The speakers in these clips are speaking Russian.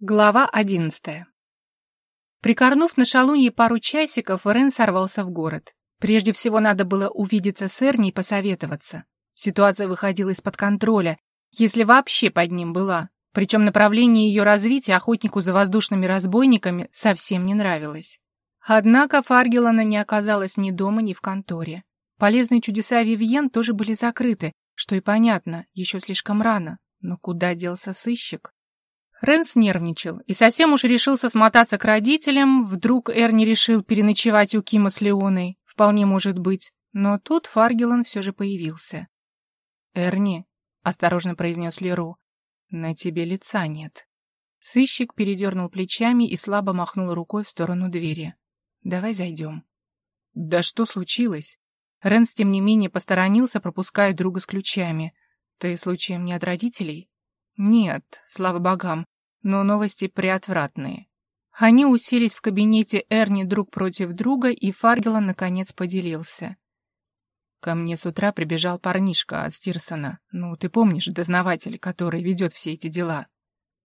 Глава одиннадцатая. Прикорнув на шалунье пару часиков, Рен сорвался в город. Прежде всего надо было увидеться с Эрни и посоветоваться. Ситуация выходила из-под контроля, если вообще под ним была. Причем направление ее развития охотнику за воздушными разбойниками совсем не нравилось. Однако Фаргелана не оказалось ни дома, ни в конторе. Полезные чудеса Вивьен тоже были закрыты, что и понятно, еще слишком рано. Но куда делся сыщик? Рэнс нервничал и совсем уж решился смотаться к родителям. Вдруг Эрни решил переночевать у Кима с Леоной. Вполне может быть. Но тут Фаргелан все же появился. «Эрни», — осторожно произнес Леру, — «на тебе лица нет». Сыщик передернул плечами и слабо махнул рукой в сторону двери. «Давай зайдем». «Да что случилось?» Рэнс, тем не менее, посторонился, пропуская друга с ключами. «Ты, случаем, не от родителей?» Нет, слава богам, но новости приотвратные. Они уселись в кабинете Эрни друг против друга, и Фаргела наконец поделился. Ко мне с утра прибежал парнишка от Стирсона. Ну, ты помнишь, дознаватель, который ведет все эти дела?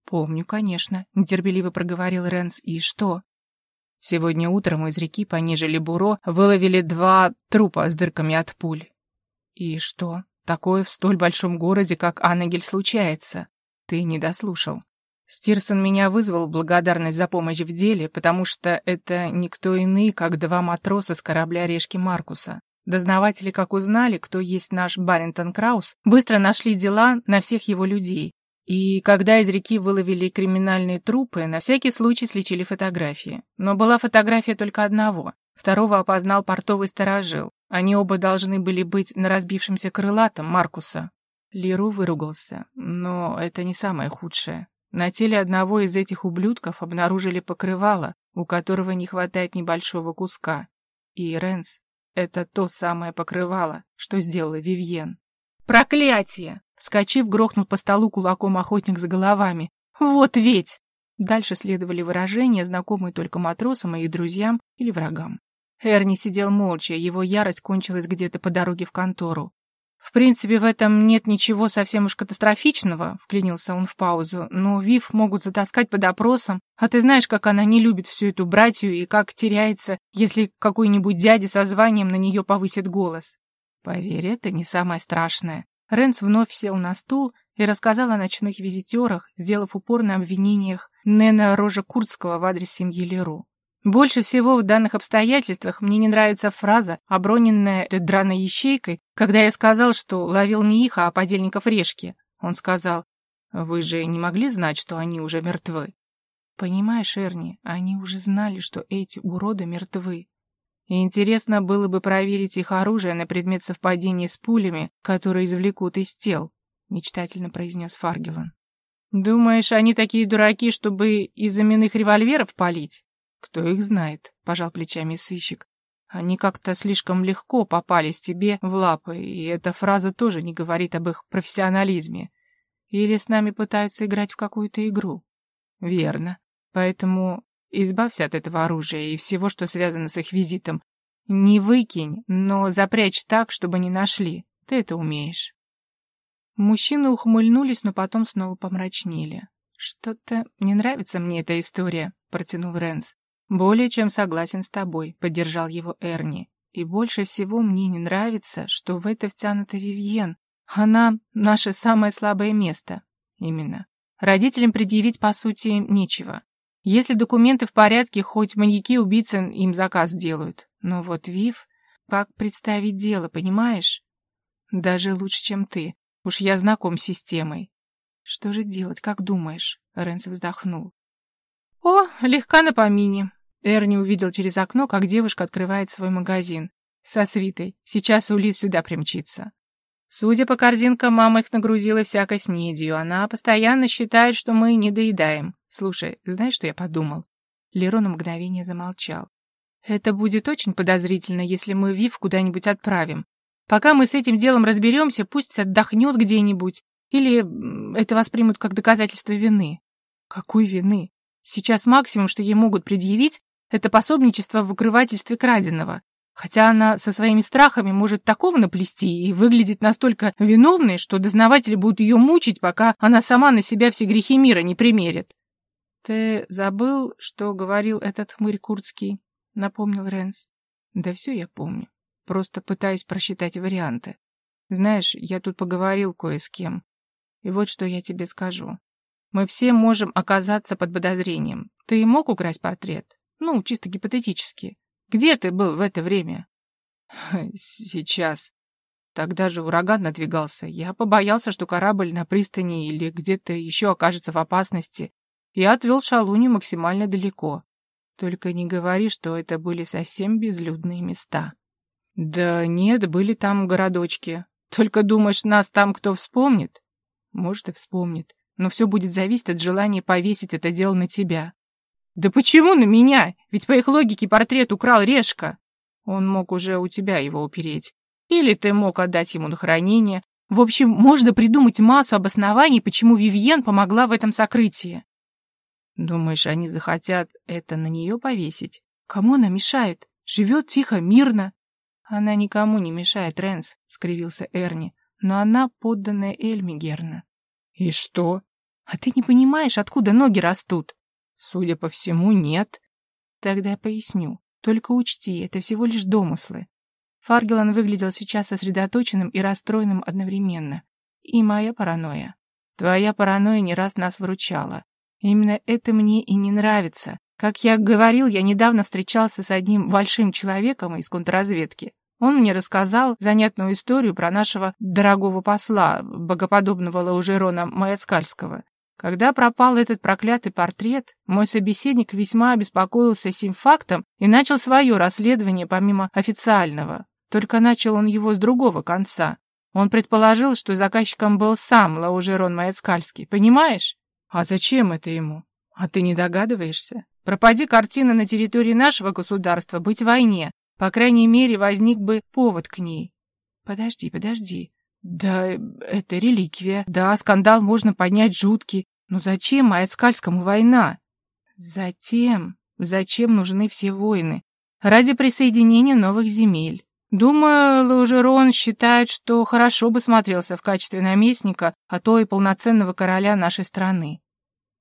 Помню, конечно, нетерпеливо проговорил Ренс. И что? Сегодня утром из реки пониже Лебуро выловили два трупа с дырками от пуль. И что? Такое в столь большом городе, как Аннегель, случается. Ты не дослушал. Стирсон меня вызвал в благодарность за помощь в деле, потому что это никто иные, как два матроса с корабля Решки Маркуса. Дознаватели, как узнали, кто есть наш Барентон Краус, быстро нашли дела на всех его людей. И когда из реки выловили криминальные трупы, на всякий случай сличили фотографии. Но была фотография только одного. Второго опознал портовый сторожил. Они оба должны были быть на разбившемся крылатом Маркуса. Леру выругался, но это не самое худшее. На теле одного из этих ублюдков обнаружили покрывало, у которого не хватает небольшого куска. И Ренс — это то самое покрывало, что сделала Вивьен. «Проклятие!» — вскочив, грохнул по столу кулаком охотник за головами. «Вот ведь!» Дальше следовали выражения, знакомые только матросам и их друзьям или врагам. Эрни сидел молча, его ярость кончилась где-то по дороге в контору. «В принципе, в этом нет ничего совсем уж катастрофичного», — вклинился он в паузу, «но Вив могут затаскать под опросом, а ты знаешь, как она не любит всю эту братью и как теряется, если какой-нибудь дядя со званием на нее повысит голос». «Поверь, это не самое страшное». Ренс вновь сел на стул и рассказал о ночных визитерах, сделав упор на обвинениях Нена Рожа Курдского в адрес семьи Леру. Больше всего в данных обстоятельствах мне не нравится фраза, оброненная драной ящейкой, когда я сказал, что ловил не их, а подельников решки. Он сказал, вы же не могли знать, что они уже мертвы. Понимаешь, Эрни, они уже знали, что эти уроды мертвы. И интересно было бы проверить их оружие на предмет совпадения с пулями, которые извлекут из тел, мечтательно произнес Фаргелан. Думаешь, они такие дураки, чтобы из именных револьверов палить? Кто их знает, пожал плечами сыщик. Они как-то слишком легко попались тебе в лапы, и эта фраза тоже не говорит об их профессионализме. Или с нами пытаются играть в какую-то игру? Верно. Поэтому избавься от этого оружия и всего, что связано с их визитом. Не выкинь, но запрячь так, чтобы не нашли. Ты это умеешь. Мужчины ухмыльнулись, но потом снова помрачнели. «Что-то не нравится мне эта история», — протянул Ренс. «Более чем согласен с тобой», — поддержал его Эрни. «И больше всего мне не нравится, что в это втянута Вивьен. Она — наше самое слабое место». «Именно. Родителям предъявить, по сути, нечего. Если документы в порядке, хоть маньяки-убийцы им заказ делают. Но вот Вив... Как представить дело, понимаешь? Даже лучше, чем ты. Уж я знаком с системой. Что же делать, как думаешь? Рэнс вздохнул. О, легка на помине. Эрни увидел через окно, как девушка открывает свой магазин. Со свитой. Сейчас Улис сюда примчится. Судя по корзинкам, мама их нагрузила всякой снедью. Она постоянно считает, что мы не доедаем. Слушай, знаешь, что я подумал? Леро на мгновение замолчал. Это будет очень подозрительно, если мы Вив куда-нибудь отправим. Пока мы с этим делом разберемся, пусть отдохнет где-нибудь. Или это воспримут как доказательство вины. Какой вины? Сейчас максимум, что ей могут предъявить, это пособничество в укрывательстве краденого. Хотя она со своими страхами может такого наплести и выглядит настолько виновной, что дознаватели будут ее мучить, пока она сама на себя все грехи мира не примерит. Ты забыл, что говорил этот хмырь Курцкий? Напомнил Ренс. Да все я помню. Просто пытаюсь просчитать варианты. Знаешь, я тут поговорил кое с кем. И вот что я тебе скажу. Мы все можем оказаться под подозрением. Ты мог украсть портрет? Ну, чисто гипотетически. Где ты был в это время? Сейчас. Тогда же ураган надвигался. Я побоялся, что корабль на пристани или где-то еще окажется в опасности. Я отвел шалуни максимально далеко. Только не говори, что это были совсем безлюдные места. Да нет, были там городочки. Только думаешь, нас там кто вспомнит? Может, и вспомнит. Но все будет зависеть от желания повесить это дело на тебя. Да почему на меня? Ведь по их логике портрет украл Решка. Он мог уже у тебя его упереть. Или ты мог отдать ему на хранение. В общем, можно придумать массу обоснований, почему Вивьен помогла в этом сокрытии. Думаешь, они захотят это на нее повесить? Кому она мешает? Живет тихо, мирно. Она никому не мешает, Рэнс, — скривился Эрни. Но она подданная Эльми Герна. И что? А ты не понимаешь, откуда ноги растут? Судя по всему, нет. Тогда я поясню. Только учти, это всего лишь домыслы. Фаргелан выглядел сейчас сосредоточенным и расстроенным одновременно. И моя паранойя. Твоя паранойя не раз нас выручала. Именно это мне и не нравится. Как я говорил, я недавно встречался с одним большим человеком из контрразведки. Он мне рассказал занятную историю про нашего дорогого посла, богоподобного Лаужерона Маяцкальского. Когда пропал этот проклятый портрет, мой собеседник весьма обеспокоился сим фактом и начал свое расследование помимо официального. Только начал он его с другого конца. Он предположил, что заказчиком был сам Лаужерон Маяцкальский, понимаешь? А зачем это ему? А ты не догадываешься? Пропади картина на территории нашего государства, быть в войне. По крайней мере, возник бы повод к ней. Подожди, подожди. Да, это реликвия. Да, скандал можно поднять жуткий. Но зачем Маяцкальскому война? Затем, зачем нужны все войны? Ради присоединения новых земель. Думаю, Лаужерон считает, что хорошо бы смотрелся в качестве наместника, а то и полноценного короля нашей страны.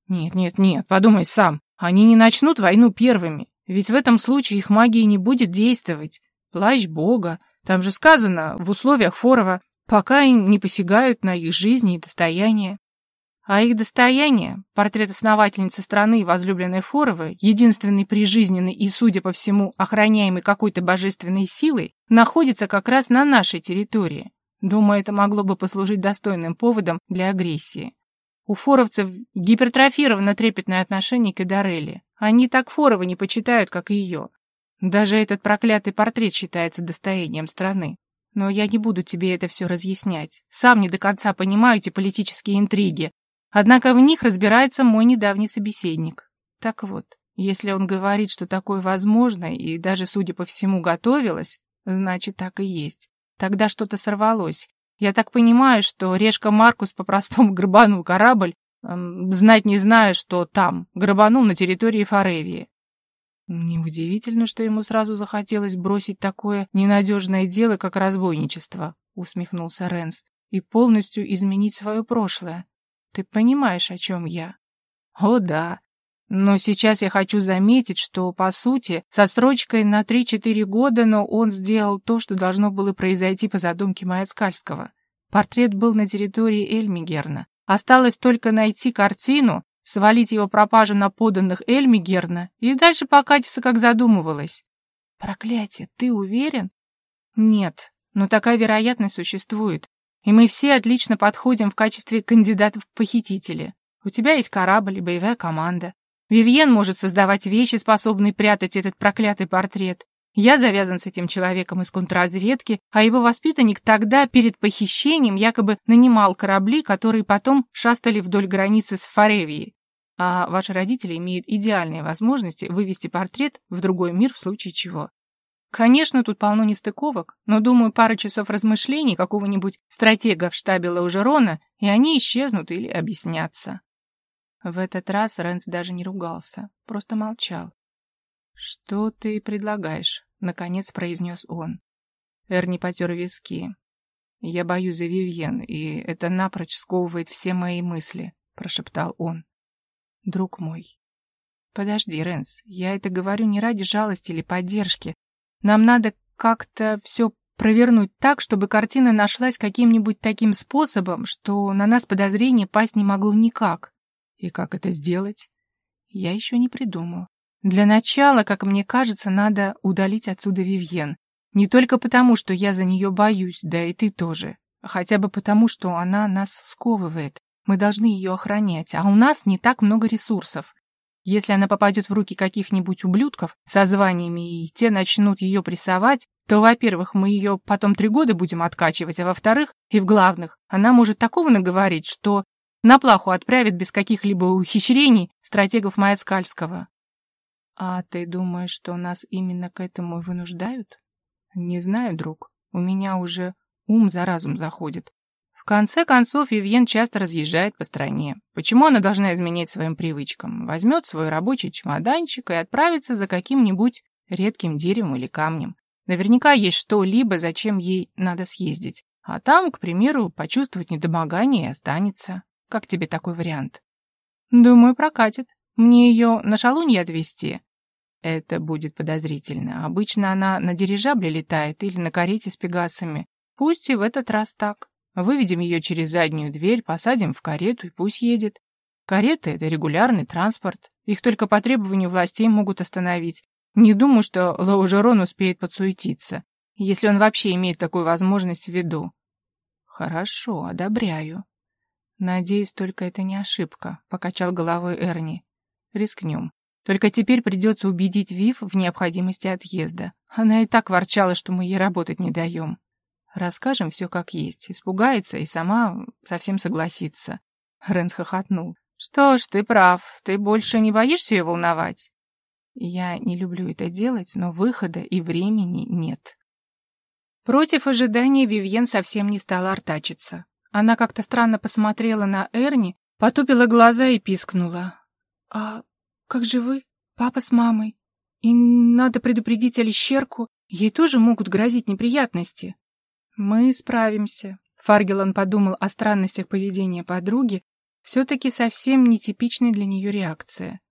Нет, нет, нет, подумай сам. Они не начнут войну первыми, ведь в этом случае их магия не будет действовать. Плащ бога. Там же сказано, в условиях Форова, пока им не посягают на их жизни и достояние. А их достояние, портрет основательницы страны и возлюбленной Форовой, единственный прижизненный и, судя по всему, охраняемый какой-то божественной силой, находится как раз на нашей территории. Думаю, это могло бы послужить достойным поводом для агрессии. У форовцев гипертрофировано трепетное отношение к Эдарелле. Они так Форова не почитают, как и ее. Даже этот проклятый портрет считается достоянием страны. Но я не буду тебе это все разъяснять. Сам не до конца понимаю эти политические интриги, Однако в них разбирается мой недавний собеседник. Так вот, если он говорит, что такое возможно, и даже, судя по всему, готовилось, значит, так и есть. Тогда что-то сорвалось. Я так понимаю, что Решка Маркус по-простому грабанул корабль, эм, знать не зная, что там, грабанул на территории Форевии. Неудивительно, что ему сразу захотелось бросить такое ненадежное дело, как разбойничество, усмехнулся Ренс, и полностью изменить свое прошлое. Ты понимаешь, о чем я? О, да. Но сейчас я хочу заметить, что, по сути, со строчкой на 3-4 года, но он сделал то, что должно было произойти по задумке Маяцкальского. Портрет был на территории Эльмигерна. Осталось только найти картину, свалить его пропажу на поданных Эльмигерна и дальше покатиться, как задумывалось. Проклятие, ты уверен? Нет, но такая вероятность существует. И мы все отлично подходим в качестве кандидатов в похитители. У тебя есть корабль и боевая команда. Вивьен может создавать вещи, способные прятать этот проклятый портрет. Я завязан с этим человеком из контрразведки, а его воспитанник тогда перед похищением якобы нанимал корабли, которые потом шастали вдоль границы с Форевией. А ваши родители имеют идеальные возможности вывести портрет в другой мир в случае чего. Конечно, тут полно нестыковок, но, думаю, пара часов размышлений какого-нибудь стратега в штабе Лаужерона, и они исчезнут или объяснятся. В этот раз Рэнс даже не ругался, просто молчал. «Что ты предлагаешь?» — наконец произнес он. Эрни потер виски. «Я боюсь за Вивьен, и это напрочь сковывает все мои мысли», — прошептал он. «Друг мой, Подожди, Рэнс, я это говорю не ради жалости или поддержки. Нам надо как-то все провернуть так, чтобы картина нашлась каким-нибудь таким способом, что на нас подозрение пасть не могло никак. И как это сделать? Я еще не придумал. Для начала, как мне кажется, надо удалить отсюда Вивьен. Не только потому, что я за нее боюсь, да и ты тоже. А хотя бы потому, что она нас сковывает. Мы должны ее охранять, а у нас не так много ресурсов. Если она попадет в руки каких-нибудь ублюдков со званиями, и те начнут ее прессовать, то, во-первых, мы ее потом три года будем откачивать, а во-вторых, и в главных, она может такого наговорить, что на плаху отправит без каких-либо ухищрений стратегов Маяцкальского. А ты думаешь, что нас именно к этому вынуждают? Не знаю, друг. У меня уже ум за разум заходит. В конце концов, Вивьен часто разъезжает по стране. Почему она должна изменять своим привычкам? Возьмет свой рабочий чемоданчик и отправится за каким-нибудь редким деревом или камнем. Наверняка есть что-либо, зачем ей надо съездить. А там, к примеру, почувствовать недомогание и останется. Как тебе такой вариант? Думаю, прокатит. Мне ее на шалунье отвезти? Это будет подозрительно. Обычно она на дирижабле летает или на карете с пегасами. Пусть и в этот раз так. Выведем ее через заднюю дверь, посадим в карету и пусть едет. Кареты — это регулярный транспорт. Их только по требованию властей могут остановить. Не думаю, что Лаужерон успеет подсуетиться, если он вообще имеет такую возможность в виду. Хорошо, одобряю. Надеюсь, только это не ошибка, покачал головой Эрни. Рискнем. Только теперь придется убедить Вив в необходимости отъезда. Она и так ворчала, что мы ей работать не даем. Расскажем все как есть. Испугается и сама совсем согласится. Рэнс хохотнул. Что ж, ты прав. Ты больше не боишься ее волновать? Я не люблю это делать, но выхода и времени нет. Против ожидания Вивьен совсем не стала артачиться. Она как-то странно посмотрела на Эрни, потупила глаза и пискнула. «А как же вы? Папа с мамой? И надо предупредить Алищерку, ей тоже могут грозить неприятности». «Мы справимся», — Фаргелан подумал о странностях поведения подруги, все-таки совсем нетипичной для нее реакция.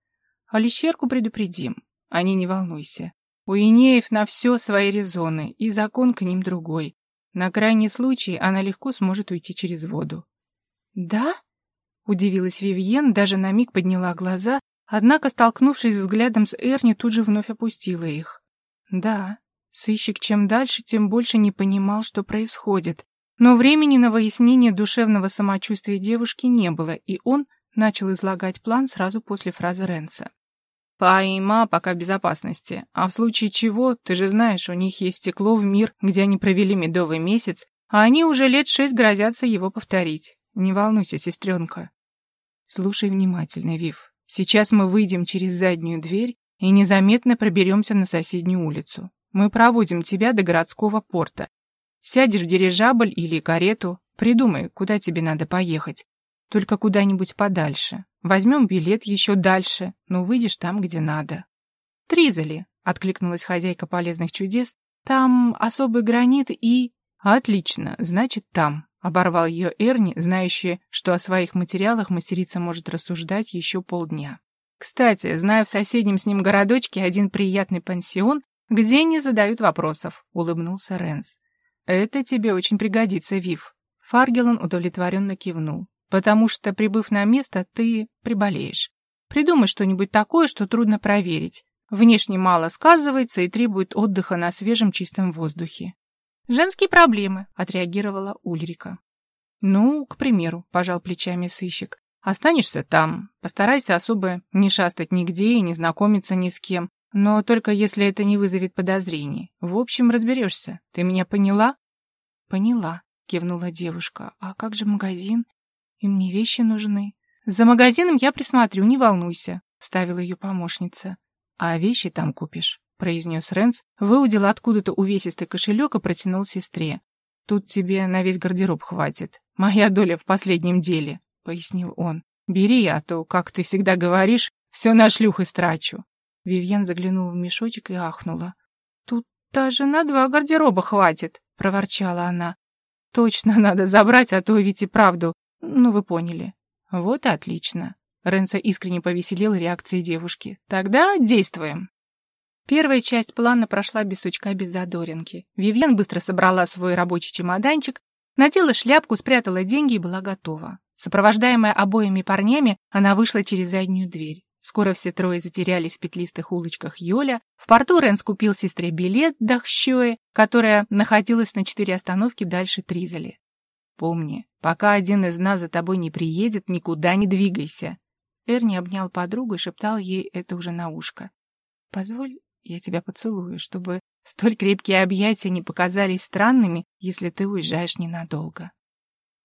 «Алищерку предупредим, а не не волнуйся. У Инеев на все свои резоны, и закон к ним другой. На крайний случай она легко сможет уйти через воду». «Да?» — удивилась Вивьен, даже на миг подняла глаза, однако, столкнувшись взглядом с Эрни, тут же вновь опустила их. «Да, Сыщик чем дальше, тем больше не понимал, что происходит. Но времени на выяснение душевного самочувствия девушки не было, и он начал излагать план сразу после фразы Ренса. «Па и ма пока в безопасности, а в случае чего, ты же знаешь, у них есть стекло в мир, где они провели медовый месяц, а они уже лет шесть грозятся его повторить. Не волнуйся, сестренка». «Слушай внимательно, Вив. Сейчас мы выйдем через заднюю дверь и незаметно проберемся на соседнюю улицу. Мы проводим тебя до городского порта. Сядешь в дирижабль или карету, придумай, куда тебе надо поехать. Только куда-нибудь подальше. Возьмем билет еще дальше, но выйдешь там, где надо. Тризали, откликнулась хозяйка полезных чудес. Там особый гранит и... Отлично, значит, там. Оборвал ее Эрни, знающий, что о своих материалах мастерица может рассуждать еще полдня. Кстати, зная в соседнем с ним городочке один приятный пансион, где не задают вопросов», — улыбнулся Ренс. «Это тебе очень пригодится, Вив». Фаргелон удовлетворенно кивнул. «Потому что, прибыв на место, ты приболеешь. Придумай что-нибудь такое, что трудно проверить. Внешне мало сказывается и требует отдыха на свежем чистом воздухе». «Женские проблемы», — отреагировала Ульрика. «Ну, к примеру», — пожал плечами сыщик. «Останешься там. Постарайся особо не шастать нигде и не знакомиться ни с кем. Но только если это не вызовет подозрений. В общем, разберешься. Ты меня поняла? Поняла, кивнула девушка. А как же магазин? И мне вещи нужны. За магазином я присмотрю, не волнуйся, ставила ее помощница. А вещи там купишь, произнес Ренс, выудил откуда-то увесистый кошелек и протянул сестре. Тут тебе на весь гардероб хватит. Моя доля в последнем деле, пояснил он. Бери, а то, как ты всегда говоришь, все на шлюх истрачу. Вивьен заглянула в мешочек и ахнула. «Тут даже на два гардероба хватит», — проворчала она. «Точно надо забрать, а то ведь и правду. Ну, вы поняли». «Вот и отлично». Ренса искренне повеселил реакцией девушки. «Тогда действуем!» Первая часть плана прошла без сучка, без задоринки. Вивьен быстро собрала свой рабочий чемоданчик, надела шляпку, спрятала деньги и была готова. Сопровождаемая обоими парнями, она вышла через заднюю дверь. Скоро все трое затерялись в петлистых улочках Йоля. В порту Рен скупил сестре билет до Хщои, которая находилась на четыре остановки дальше Тризели. «Помни, пока один из нас за тобой не приедет, никуда не двигайся». Эрни обнял подругу и шептал ей это уже на ушко. «Позволь, я тебя поцелую, чтобы столь крепкие объятия не показались странными, если ты уезжаешь ненадолго».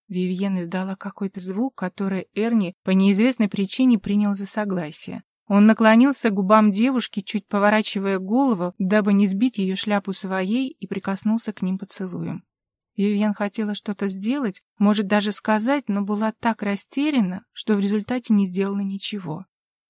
Вивьен издала какой-то звук, который Эрни по неизвестной причине принял за согласие. Он наклонился к губам девушки, чуть поворачивая голову, дабы не сбить ее шляпу своей, и прикоснулся к ним поцелуем. Вивьен хотела что-то сделать, может даже сказать, но была так растеряна, что в результате не сделала ничего.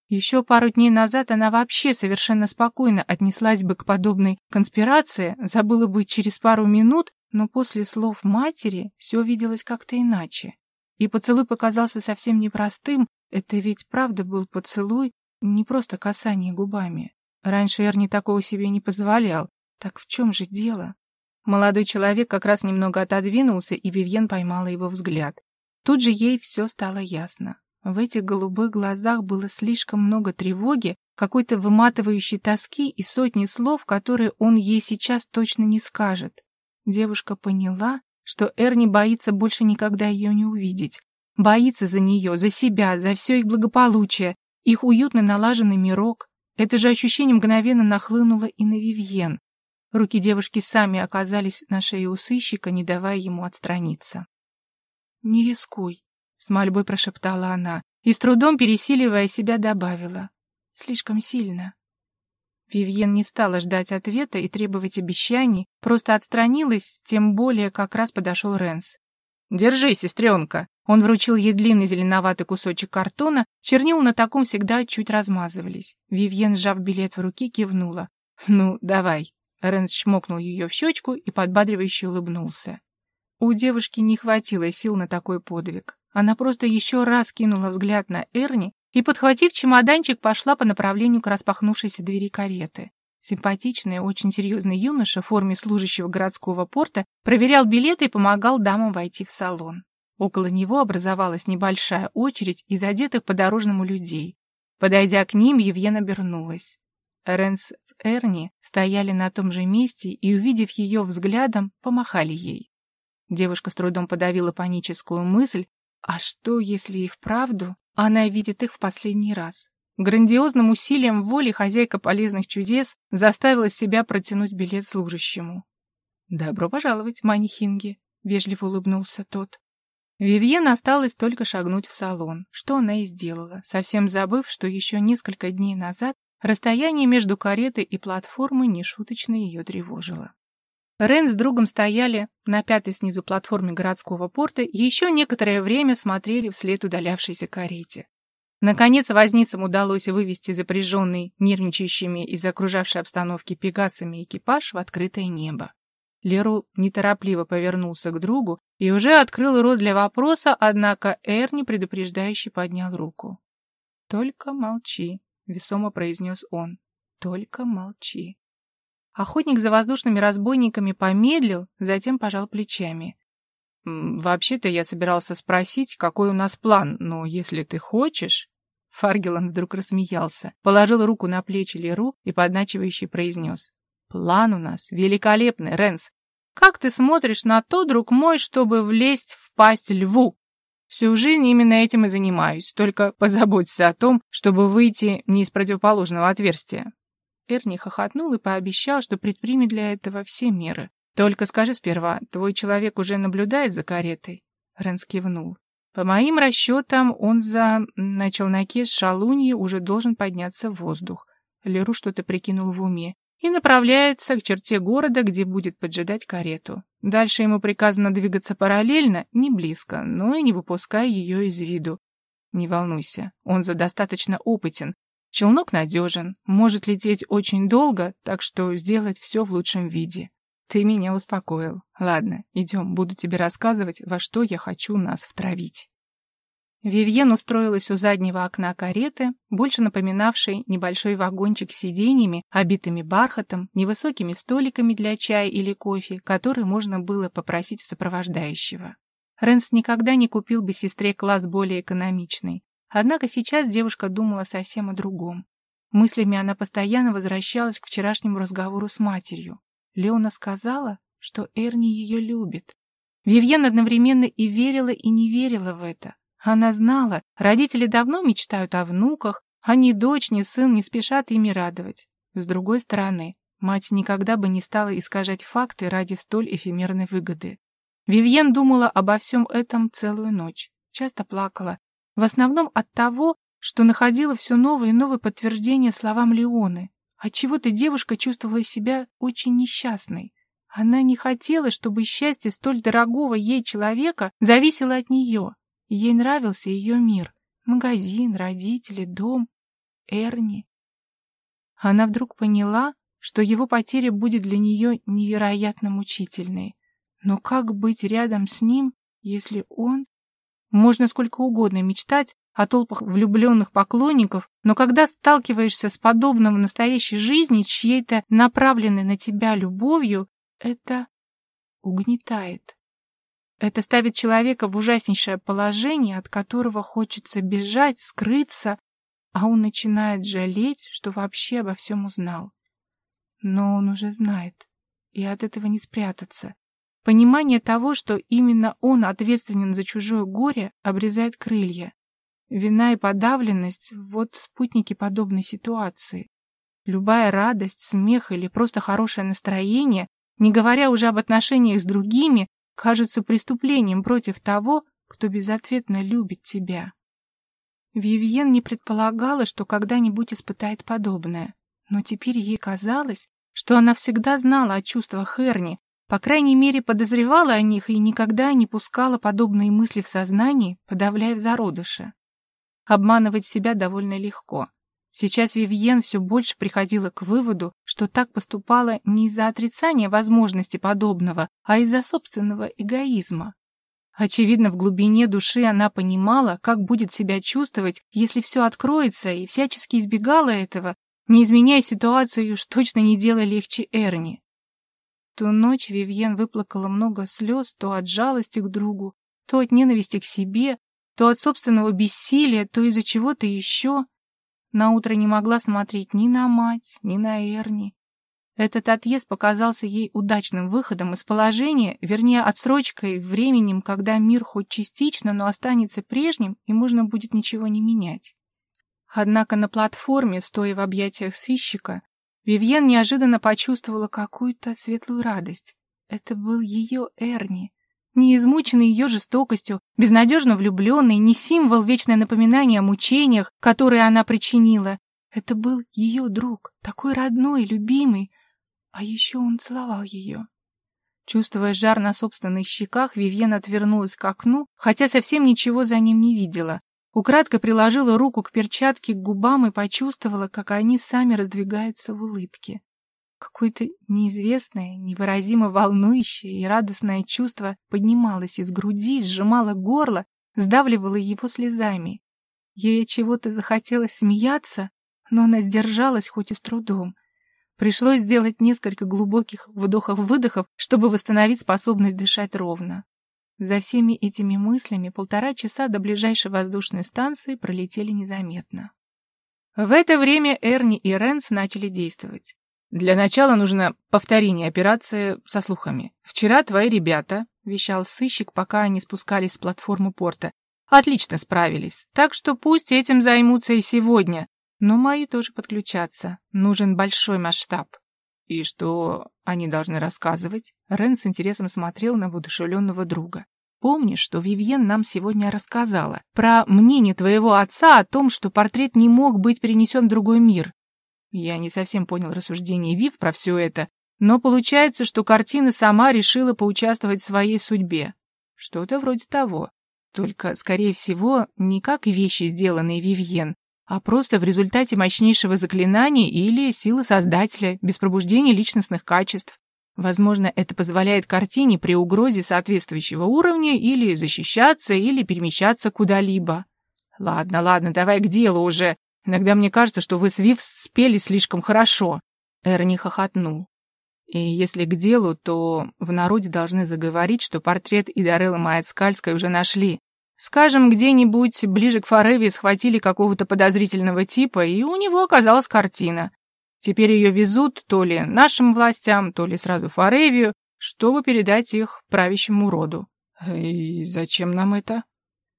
Еще пару дней назад она вообще совершенно спокойно отнеслась бы к подобной конспирации, забыла бы через пару минут, но после слов матери все виделось как-то иначе. И поцелуй показался совсем непростым, это ведь правда был поцелуй, не просто касание губами. Раньше Эрни такого себе не позволял. Так в чем же дело? Молодой человек как раз немного отодвинулся, и Вивьен поймала его взгляд. Тут же ей все стало ясно. В этих голубых глазах было слишком много тревоги, какой-то выматывающей тоски и сотни слов, которые он ей сейчас точно не скажет. Девушка поняла, что Эрни боится больше никогда ее не увидеть. Боится за нее, за себя, за все их благополучие, их уютно налаженный мирок. Это же ощущение мгновенно нахлынуло и на Вивьен. Руки девушки сами оказались на шее у сыщика, не давая ему отстраниться. «Не рискуй», — с мольбой прошептала она и, с трудом пересиливая себя, добавила. «Слишком сильно». Вивьен не стала ждать ответа и требовать обещаний, просто отстранилась, тем более как раз подошел Ренс. «Держи, сестренка!» Он вручил ей длинный зеленоватый кусочек картона, чернил на таком всегда чуть размазывались. Вивьен, сжав билет в руки, кивнула. «Ну, давай». Ренс чмокнул ее в щечку и подбадривающе улыбнулся. У девушки не хватило сил на такой подвиг. Она просто еще раз кинула взгляд на Эрни и, подхватив чемоданчик, пошла по направлению к распахнувшейся двери кареты. Симпатичный, очень серьезный юноша в форме служащего городского порта проверял билеты и помогал дамам войти в салон. Около него образовалась небольшая очередь из одетых по-дорожному людей. Подойдя к ним, Евген обернулась. Ренс с Эрни стояли на том же месте и, увидев ее взглядом, помахали ей. Девушка с трудом подавила паническую мысль, а что, если и вправду она видит их в последний раз. Грандиозным усилием воли хозяйка полезных чудес заставила себя протянуть билет служащему. «Добро пожаловать, Мани Хинги», — вежливо улыбнулся тот. Вивьен осталось только шагнуть в салон, что она и сделала, совсем забыв, что еще несколько дней назад расстояние между каретой и платформой нешуточно ее тревожило. Рен с другом стояли на пятой снизу платформе городского порта и еще некоторое время смотрели вслед удалявшейся карете. Наконец возницам удалось вывести запряженный нервничающими из-за окружавшей обстановки пегасами экипаж в открытое небо. Леру неторопливо повернулся к другу и уже открыл рот для вопроса, однако Эрни предупреждающе поднял руку. «Только молчи», — весомо произнес он. «Только молчи». Охотник за воздушными разбойниками помедлил, затем пожал плечами. «Вообще-то я собирался спросить, какой у нас план, но если ты хочешь...» Фаргелан вдруг рассмеялся, положил руку на плечи Леру и подначивающе произнес. «План у нас великолепный, Ренс. Как ты смотришь на то, друг мой, чтобы влезть в пасть льву? Всю жизнь именно этим и занимаюсь, только позаботься о том, чтобы выйти не из противоположного отверстия. Эрни хохотнул и пообещал, что предпримет для этого все меры. «Только скажи сперва, твой человек уже наблюдает за каретой?» Ренс кивнул. «По моим расчетам, он за... на челноке с шалуньи уже должен подняться в воздух». Леру что-то прикинул в уме. «И направляется к черте города, где будет поджидать карету. Дальше ему приказано двигаться параллельно, не близко, но и не выпуская ее из виду. Не волнуйся, он за достаточно опытен, Челнок надежен, может лететь очень долго, так что сделать все в лучшем виде. Ты меня успокоил. Ладно, идем, буду тебе рассказывать, во что я хочу нас втравить. Вивьен устроилась у заднего окна кареты, больше напоминавшей небольшой вагончик с сиденьями, обитыми бархатом, невысокими столиками для чая или кофе, которые можно было попросить у сопровождающего. Рэнс никогда не купил бы сестре класс более экономичный. Однако сейчас девушка думала совсем о другом. Мыслями она постоянно возвращалась к вчерашнему разговору с матерью. Леона сказала, что Эрни ее любит. Вивьен одновременно и верила, и не верила в это. Она знала, родители давно мечтают о внуках, а ни дочь, ни сын не спешат ими радовать. С другой стороны, мать никогда бы не стала искажать факты ради столь эфемерной выгоды. Вивьен думала обо всем этом целую ночь, часто плакала, в основном от того, что находила все новые и новые подтверждения словам Леоны. Отчего-то девушка чувствовала себя очень несчастной. Она не хотела, чтобы счастье столь дорогого ей человека зависело от нее. Ей нравился ее мир. Магазин, родители, дом, Эрни. Она вдруг поняла, что его потеря будет для нее невероятно мучительной. Но как быть рядом с ним, если он... Можно сколько угодно мечтать о толпах влюбленных поклонников, но когда сталкиваешься с подобным в настоящей жизни, чьей-то направленной на тебя любовью, это угнетает. Это ставит человека в ужаснейшее положение, от которого хочется бежать, скрыться, а он начинает жалеть, что вообще обо всем узнал. Но он уже знает, и от этого не спрятаться. Понимание того, что именно он ответственен за чужое горе, обрезает крылья. Вина и подавленность — вот спутники подобной ситуации. Любая радость, смех или просто хорошее настроение не говоря уже об отношениях с другими, кажется преступлением против того, кто безответно любит тебя. Вивьен не предполагала, что когда-нибудь испытает подобное, но теперь ей казалось, что она всегда знала о чувствах Эрни, по крайней мере подозревала о них и никогда не пускала подобные мысли в сознании, подавляя в зародыше. Обманывать себя довольно легко. Сейчас Вивьен все больше приходила к выводу, что так поступала не из-за отрицания возможности подобного, а из-за собственного эгоизма. Очевидно, в глубине души она понимала, как будет себя чувствовать, если все откроется, и всячески избегала этого, не изменяя ситуацию уж точно не делая легче Эрни. Ту ночь Вивьен выплакала много слез то от жалости к другу, то от ненависти к себе, то от собственного бессилия, то из-за чего-то еще. Наутро не могла смотреть ни на мать, ни на Эрни. Этот отъезд показался ей удачным выходом из положения, вернее, отсрочкой, временем, когда мир хоть частично, но останется прежним, и можно будет ничего не менять. Однако на платформе, стоя в объятиях сыщика, Вивьен неожиданно почувствовала какую-то светлую радость. Это был ее Эрни, не измученный ее жестокостью, безнадежно влюбленный, не символ, вечное напоминание о мучениях, которые она причинила. Это был ее друг, такой родной, любимый. А еще он целовал ее. Чувствуя жар на собственных щеках, Вивьен отвернулась к окну, хотя совсем ничего за ним не видела. Украдкой приложила руку к перчатке к губам и почувствовала, как они сами раздвигаются в улыбке. Какое-то неизвестное, невыразимо волнующее и радостное чувство поднималось из груди, сжимало горло, сдавливало его слезами. Ей чего-то захотелось смеяться, но она сдержалась хоть и с трудом. Пришлось сделать несколько глубоких вдохов-выдохов, чтобы восстановить способность дышать ровно. За всеми этими мыслями полтора часа до ближайшей воздушной станции пролетели незаметно. В это время Эрни и Ренс начали действовать. Для начала нужно повторение операции со слухами. Вчера твои ребята, вещал сыщик, пока они спускались с платформы порта, отлично справились, так что пусть этим займутся и сегодня. Но мои тоже подключатся. Нужен большой масштаб. И что они должны рассказывать? Рен с интересом смотрел на воодушевленного друга. Помнишь, что Вивьен нам сегодня рассказала про мнение твоего отца о том, что портрет не мог быть перенесен в другой мир? Я не совсем понял рассуждение Вив про все это, но получается, что картина сама решила поучаствовать в своей судьбе. Что-то вроде того. Только, скорее всего, не как вещи, сделанные Вивьен, а просто в результате мощнейшего заклинания или силы Создателя, без пробуждения личностных качеств. Возможно, это позволяет картине при угрозе соответствующего уровня или защищаться, или перемещаться куда-либо. Ладно, ладно, давай к делу уже. Иногда мне кажется, что вы с Вив спели слишком хорошо. Эрни хохотнул. И если к делу, то в народе должны заговорить, что портрет Идареллы Маяцкальской уже нашли. Скажем, где-нибудь ближе к Фореве схватили какого-то подозрительного типа, и у него оказалась картина. Теперь ее везут то ли нашим властям, то ли сразу Форевию, чтобы передать их правящему роду. И зачем нам это?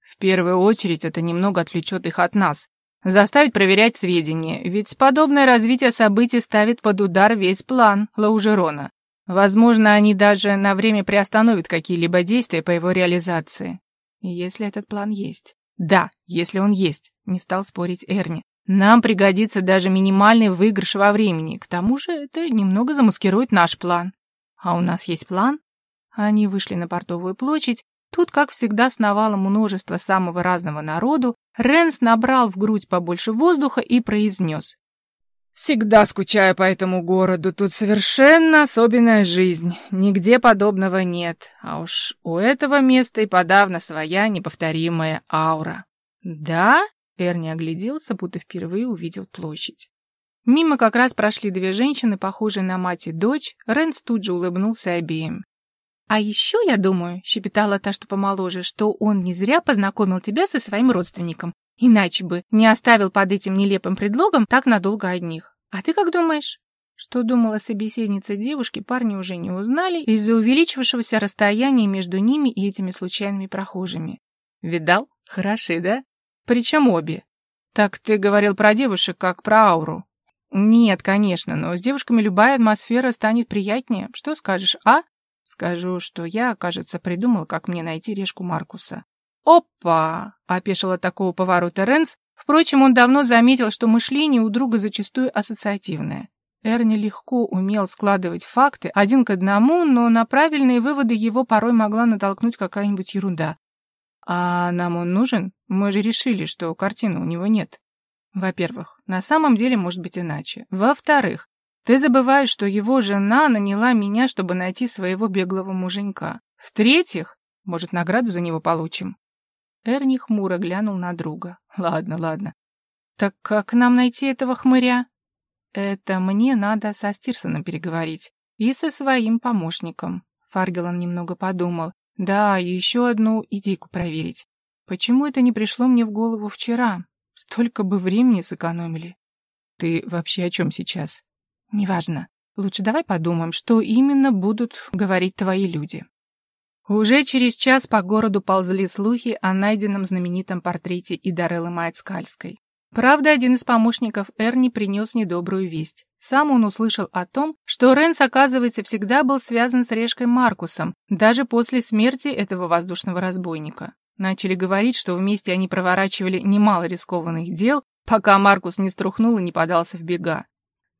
В первую очередь это немного отвлечет их от нас. Заставить проверять сведения, ведь подобное развитие событий ставит под удар весь план Лаужерона. Возможно, они даже на время приостановят какие-либо действия по его реализации. Если этот план есть. Да, если он есть, не стал спорить Эрни. Нам пригодится даже минимальный выигрыш во времени. К тому же это немного замаскирует наш план. А у нас есть план? Они вышли на портовую площадь. Тут, как всегда, сновало множество самого разного народу. Ренс набрал в грудь побольше воздуха и произнес. «Всегда скучаю по этому городу. Тут совершенно особенная жизнь. Нигде подобного нет. А уж у этого места и подавно своя неповторимая аура». «Да?» — Эрни огляделся, будто впервые увидел площадь. Мимо как раз прошли две женщины, похожие на мать и дочь. Ренс тут же улыбнулся обеим. «А еще, я думаю, — щепетала та, что помоложе, — что он не зря познакомил тебя со своим родственником. Иначе бы не оставил под этим нелепым предлогом так надолго одних. А ты как думаешь?» Что думала собеседница девушки, парни уже не узнали из-за увеличившегося расстояния между ними и этими случайными прохожими. «Видал? Хороши, да? Причем обе. Так ты говорил про девушек, как про ауру. Нет, конечно, но с девушками любая атмосфера станет приятнее. Что скажешь, а? Скажу, что я, кажется, придумал, как мне найти решку Маркуса. Опа! Опешил такого поворота Ренс. Впрочем, он давно заметил, что мышление у друга зачастую ассоциативное. Эрни легко умел складывать факты один к одному, но на правильные выводы его порой могла натолкнуть какая-нибудь ерунда. А нам он нужен? Мы же решили, что картины у него нет. Во-первых, на самом деле может быть иначе. Во-вторых, ты забываешь, что его жена наняла меня, чтобы найти своего беглого муженька. В-третьих, может, награду за него получим. Эрни хмуро глянул на друга. Ладно, ладно. Так как нам найти этого хмыря? Это мне надо со Стирсоном переговорить. И со своим помощником. Фаргелан немного подумал. Да, еще одну идейку проверить. Почему это не пришло мне в голову вчера? Столько бы времени сэкономили. Ты вообще о чем сейчас? Неважно. Лучше давай подумаем, что именно будут говорить твои люди. Уже через час по городу ползли слухи о найденном знаменитом портрете Идареллы Майцкальской. Правда, один из помощников Эрни принес недобрую весть. Сам он услышал о том, что Ренс, оказывается, всегда был связан с Решкой Маркусом, даже после смерти этого воздушного разбойника. Начали говорить, что вместе они проворачивали немало рискованных дел, пока Маркус не струхнул и не подался в бега.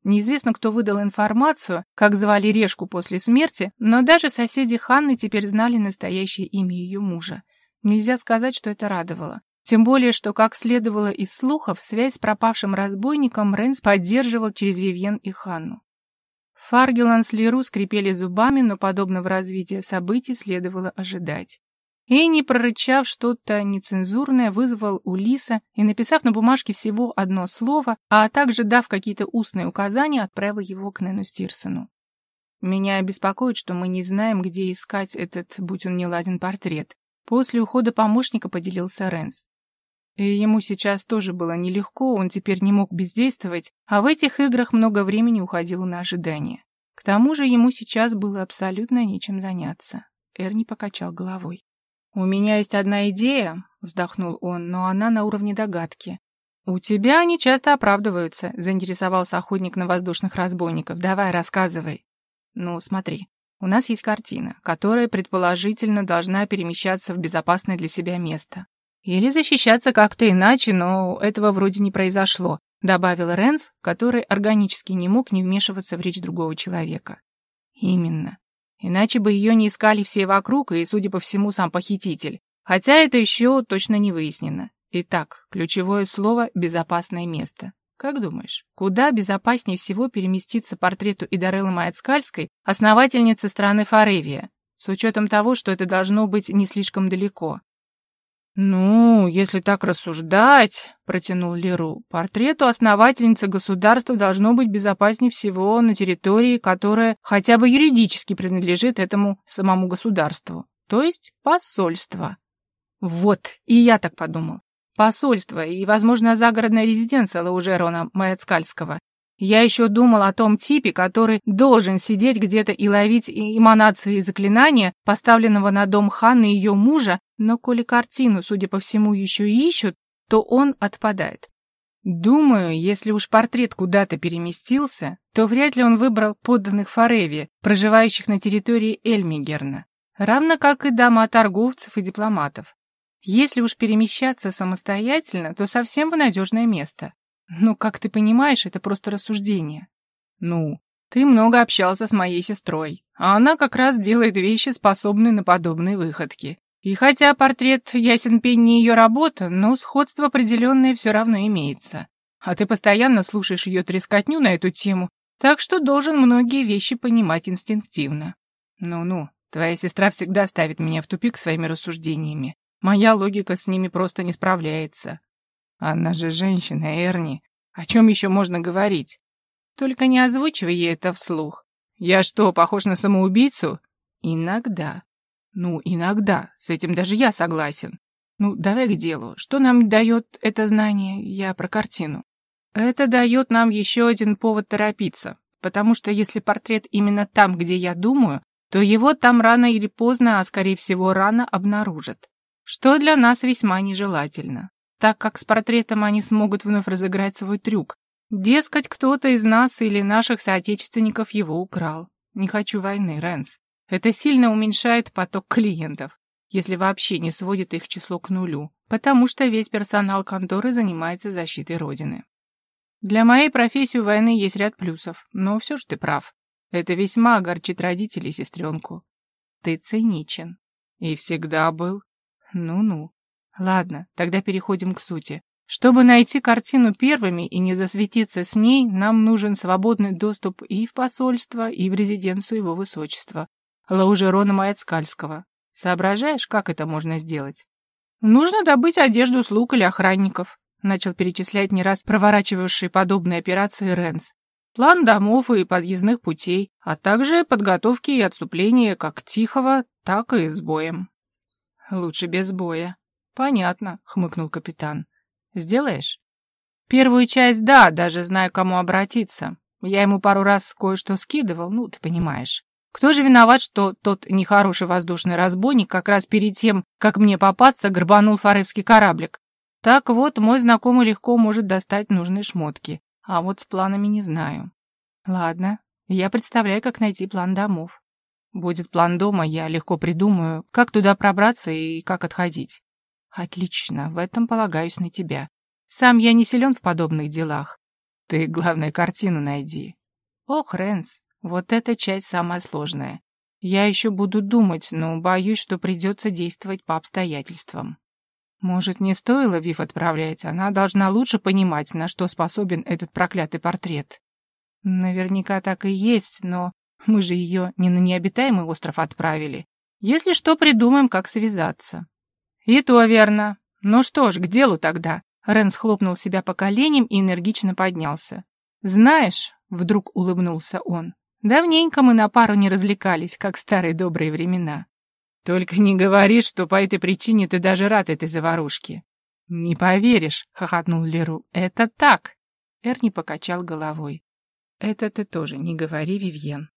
Неизвестно, кто выдал информацию, как звали Решку после смерти, но даже соседи Ханны теперь знали настоящее имя ее мужа. Нельзя сказать, что это радовало. Тем более, что, как следовало из слухов, связь с пропавшим разбойником Ренс поддерживал через Вивьен и Ханну. Фаргелан с Леру скрипели зубами, но подобного развития событий следовало ожидать. Энни, прорычав что-то нецензурное, вызвал у Лиса и, написав на бумажке всего одно слово, а также дав какие-то устные указания, отправил его к Нену Стирсону. «Меня беспокоит, что мы не знаем, где искать этот, будь он не ладен, портрет». После ухода помощника поделился Ренс. И ему сейчас тоже было нелегко, он теперь не мог бездействовать, а в этих играх много времени уходило на ожидание. К тому же ему сейчас было абсолютно нечем заняться. Эрни покачал головой. «У меня есть одна идея», — вздохнул он, но она на уровне догадки. «У тебя они часто оправдываются», — заинтересовался охотник на воздушных разбойников. «Давай, рассказывай». «Ну, смотри, у нас есть картина, которая, предположительно, должна перемещаться в безопасное для себя место. Или защищаться как-то иначе, но этого вроде не произошло», — добавил Ренс, который органически не мог не вмешиваться в речь другого человека. «Именно. Иначе бы ее не искали все вокруг и, судя по всему, сам похититель. Хотя это еще точно не выяснено. Итак, ключевое слово «безопасное место». Как думаешь, куда безопаснее всего переместиться портрету Идареллы Маяцкальской, основательницы страны Форевия, с учетом того, что это должно быть не слишком далеко? «Ну, если так рассуждать», — протянул Леру, — «портрету основательницы государства должно быть безопаснее всего на территории, которая хотя бы юридически принадлежит этому самому государству, то есть посольство». Вот, и я так подумал. Посольство и, возможно, загородная резиденция Лаужерона Маяцкальского. Я еще думал о том типе, который должен сидеть где-то и ловить эманации заклинания, поставленного на дом Ханны и ее мужа, но коли картину, судя по всему, еще ищут, то он отпадает. Думаю, если уж портрет куда-то переместился, то вряд ли он выбрал подданных Фореве, проживающих на территории Эльмигерна, равно как и дома торговцев и дипломатов. Если уж перемещаться самостоятельно, то совсем в надежное место. Ну, как ты понимаешь, это просто рассуждение. Ну, ты много общался с моей сестрой, а она как раз делает вещи, способные на подобные выходки. И хотя портрет ясен пень не ее работа, но сходство определенное все равно имеется. А ты постоянно слушаешь ее трескотню на эту тему, так что должен многие вещи понимать инстинктивно. Ну-ну, твоя сестра всегда ставит меня в тупик своими рассуждениями. Моя логика с ними просто не справляется. Она же женщина, Эрни. О чем еще можно говорить? Только не озвучивай ей это вслух. Я что, похож на самоубийцу? Иногда. Ну, иногда. С этим даже я согласен. Ну, давай к делу. Что нам дает это знание? Я про картину. Это дает нам еще один повод торопиться. Потому что если портрет именно там, где я думаю, то его там рано или поздно, а скорее всего рано обнаружат что для нас весьма нежелательно, так как с портретом они смогут вновь разыграть свой трюк. Дескать, кто-то из нас или наших соотечественников его украл. Не хочу войны, Рэнс. Это сильно уменьшает поток клиентов, если вообще не сводит их число к нулю, потому что весь персонал конторы занимается защитой Родины. Для моей профессии у войны есть ряд плюсов, но все же ты прав. Это весьма огорчит родителей сестренку. Ты циничен. И всегда был. Ну-ну. Ладно, тогда переходим к сути. Чтобы найти картину первыми и не засветиться с ней, нам нужен свободный доступ и в посольство, и в резиденцию его высочества, Лаужерона Маяцкальского. Соображаешь, как это можно сделать? Нужно добыть одежду слуг или охранников, начал перечислять не раз проворачивавший подобные операции Ренс. План домов и подъездных путей, а также подготовки и отступления как тихого, так и с боем. Лучше без боя. Понятно, хмыкнул капитан. Сделаешь? Первую часть, да, даже знаю, кому обратиться. Я ему пару раз кое-что скидывал, ну, ты понимаешь. Кто же виноват, что тот нехороший воздушный разбойник как раз перед тем, как мне попасться, грабанул фаревский кораблик? Так вот, мой знакомый легко может достать нужные шмотки, а вот с планами не знаю. Ладно, я представляю, как найти план домов. Будет план дома, я легко придумаю, как туда пробраться и как отходить. Отлично, в этом полагаюсь на тебя. Сам я не силен в подобных делах. Ты, главное, картину найди. Ох, Рэнс, вот эта часть самая сложная. Я еще буду думать, но боюсь, что придется действовать по обстоятельствам. Может, не стоило Вив отправлять? Она должна лучше понимать, на что способен этот проклятый портрет. Наверняка так и есть, но мы же ее не на необитаемый остров отправили. Если что, придумаем, как связаться. И то верно. Ну что ж, к делу тогда. Рен схлопнул себя по коленям и энергично поднялся. Знаешь, вдруг улыбнулся он, давненько мы на пару не развлекались, как старые добрые времена. Только не говори, что по этой причине ты даже рад этой заварушке. Не поверишь, хохотнул Леру. Это так. Эрни покачал головой. Это ты тоже не говори, Вивьен.